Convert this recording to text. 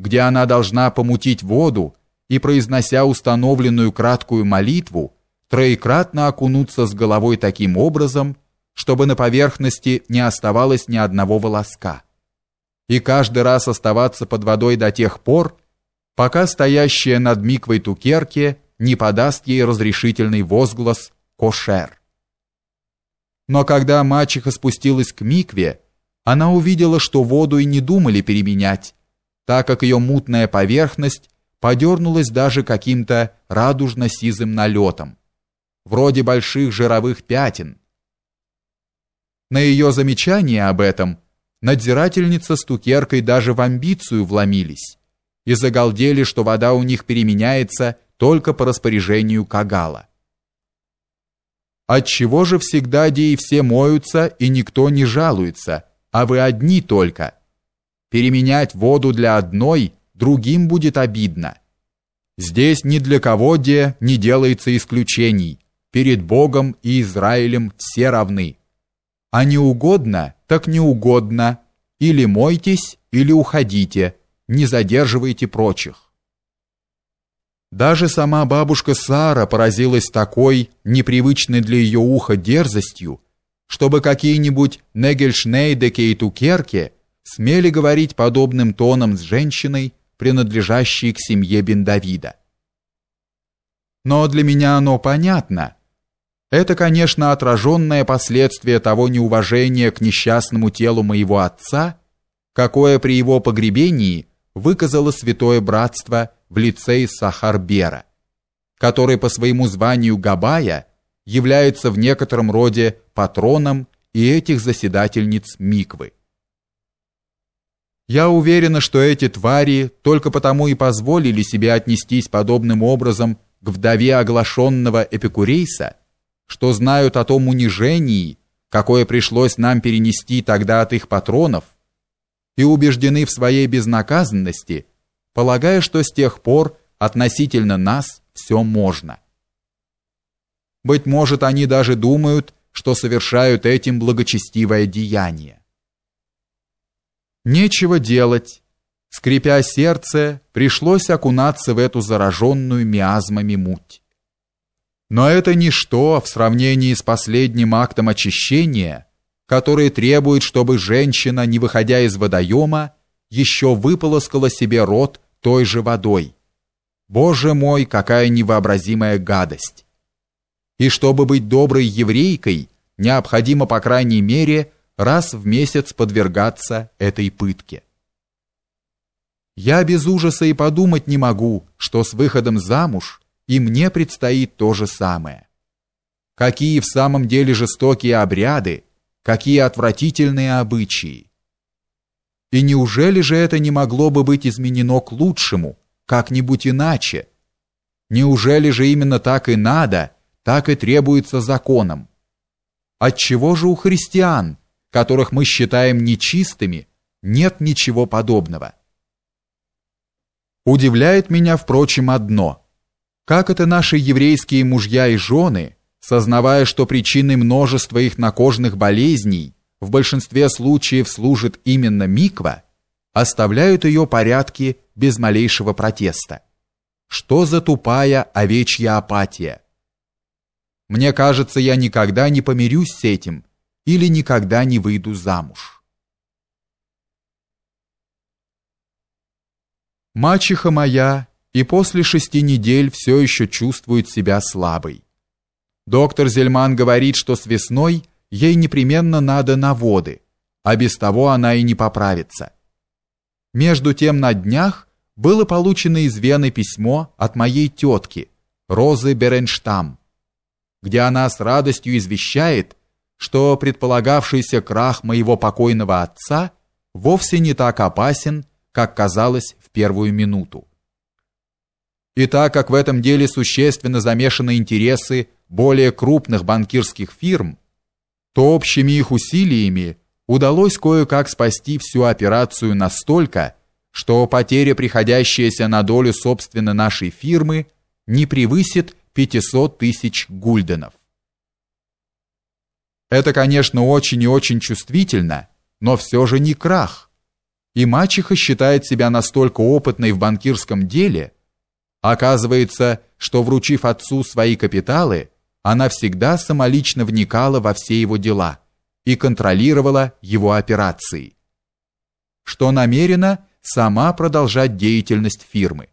где она должна помутить воду и, произнося установленную краткую молитву, троекратно окунуться с головой таким образом, чтобы на поверхности не оставалось ни одного волоска, и каждый раз оставаться под водой до тех пор, пока стоящая над миквой Тукерке не подаст ей разрешительный возглас «кошер». Но когда мачеха спустилась к микве, она увидела, что воду и не думали переменять, так как ее мутная поверхность подернулась даже каким-то радужно-сизым налетом, вроде больших жировых пятен. На ее замечание об этом надзирательница с тукеркой даже в амбицию вломились и загалдели, что вода у них переменяется только по распоряжению Кагала. Отчего же всегда деи все моются и никто не жалуется, а вы одни только? Переменять воду для одной другим будет обидно. Здесь ни для кого де не делается исключений. Перед Богом и Израилем все равны. А не угодно, так не угодно. Или мойтесь, или уходите, не задерживайте прочих. Даже сама бабушка Сара поразилась такой, непривычной для ее уха дерзостью, чтобы какие-нибудь Негельшнейдеке и Тукерке смели говорить подобным тоном с женщиной, принадлежащей к семье Бен-Давида. Но для меня оно понятно. Это, конечно, отраженное последствие того неуважения к несчастному телу моего отца, какое при его погребении выказало святое братство в лице Сахарбера, который по своему званию Габая является в некотором роде патроном и этих заседательниц Миквы. Я уверена, что эти твари только потому и позволили себе отнестись подобным образом к вдове оглашенного эпикурейса, что знают о том унижении, какое пришлось нам перенести тогда от их патронов, и убеждены в своей безнаказанности, полагая, что с тех пор относительно нас все можно. Быть может, они даже думают, что совершают этим благочестивое деяние. Нечего делать. Скрипя сердце, пришлось окунаться в эту зараженную миазмами муть. Но это ничто в сравнении с последним актом очищения, который требует, чтобы женщина, не выходя из водоема, еще выполоскала себе рот той же водой. Боже мой, какая невообразимая гадость! И чтобы быть доброй еврейкой, необходимо, по крайней мере, раз в месяц подвергаться этой пытке. Я без ужаса и подумать не могу, что с выходом замуж и мне предстоит то же самое. Какие в самом деле жестокие обряды, какие отвратительные обычаи. И неужели же это не могло бы быть изменено к лучшему, как-нибудь иначе? Неужели же именно так и надо – так и требуется законом. Отчего же у христиан, которых мы считаем нечистыми, нет ничего подобного? Удивляет меня, впрочем, одно. Как это наши еврейские мужья и жены, сознавая, что причиной множества их накожных болезней в большинстве случаев служит именно миква, оставляют ее порядки без малейшего протеста. Что за тупая овечья апатия? Мне кажется, я никогда не помирюсь с этим или никогда не выйду замуж. Мачеха моя и после шести недель все еще чувствует себя слабой. Доктор Зельман говорит, что с весной ей непременно надо на воды, а без того она и не поправится. Между тем на днях было получено из Вены письмо от моей тетки, Розы Беренштам, где она с радостью извещает, что предполагавшийся крах моего покойного отца вовсе не так опасен, как казалось в первую минуту. И так как в этом деле существенно замешаны интересы более крупных банкирских фирм, то общими их усилиями удалось кое-как спасти всю операцию настолько, что потеря, приходящаяся на долю собственно нашей фирмы, не превысит 500 тысяч гульденов. Это, конечно, очень и очень чувствительно, но все же не крах. и мачеха считает себя настолько опытной в банкирском деле, оказывается, что вручив отцу свои капиталы, она всегда самолично вникала во все его дела и контролировала его операции, что намерена сама продолжать деятельность фирмы.